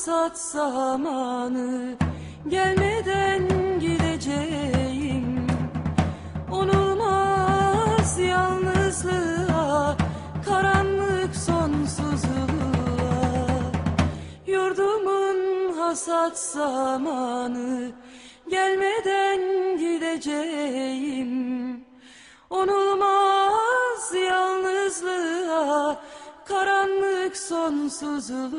fırsat zamanı gelmeden gideceğim. Unulmaz yalnızlığa karanlık sonsuzluğa. Yurdumun hasat zamanı gelmeden gideceğim. Unulmaz yalnızlığa karanlık sonsuzluğa.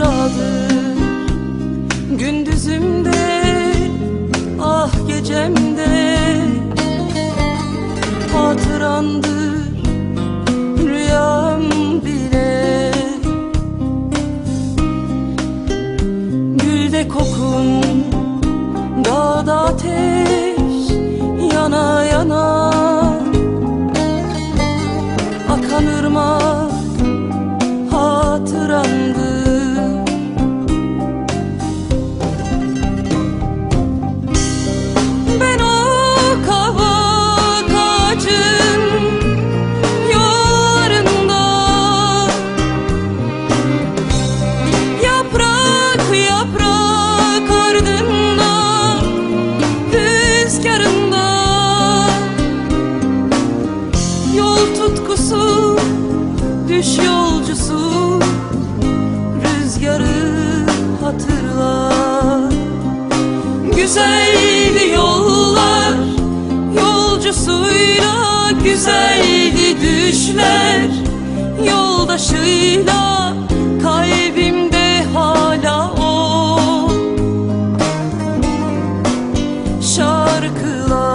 yaradı güzeldi yollar. Yolcusuyla güzeldi düşler. Yoldaşıyla kalbimde hala o. Şarkılar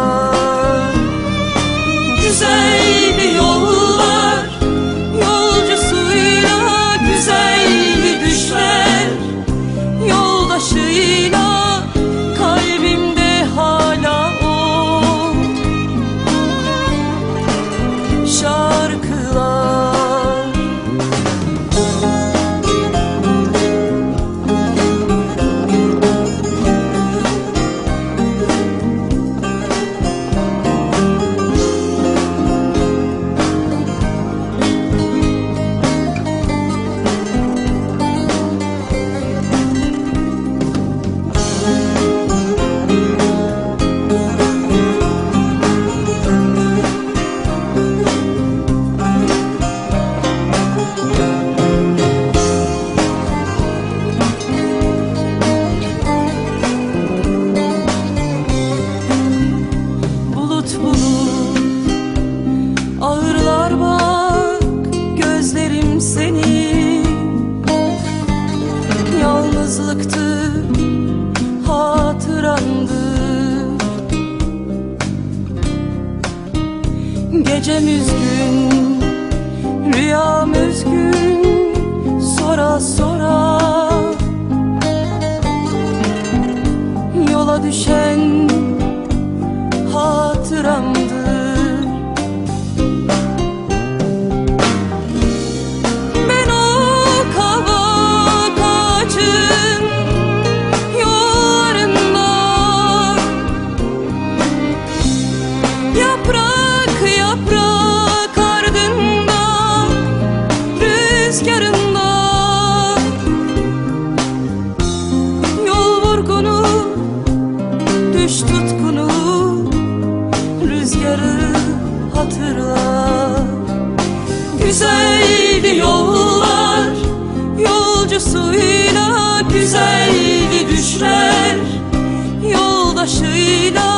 Yalnızlıktı hatırandı Gecem üzgün rüyam üzgün Sora sora Yola düşen düş tutkunu rüzgarı hatırla. Güzeldi yollar yolcusuyla güzeldi düşler. Yoldaşıyla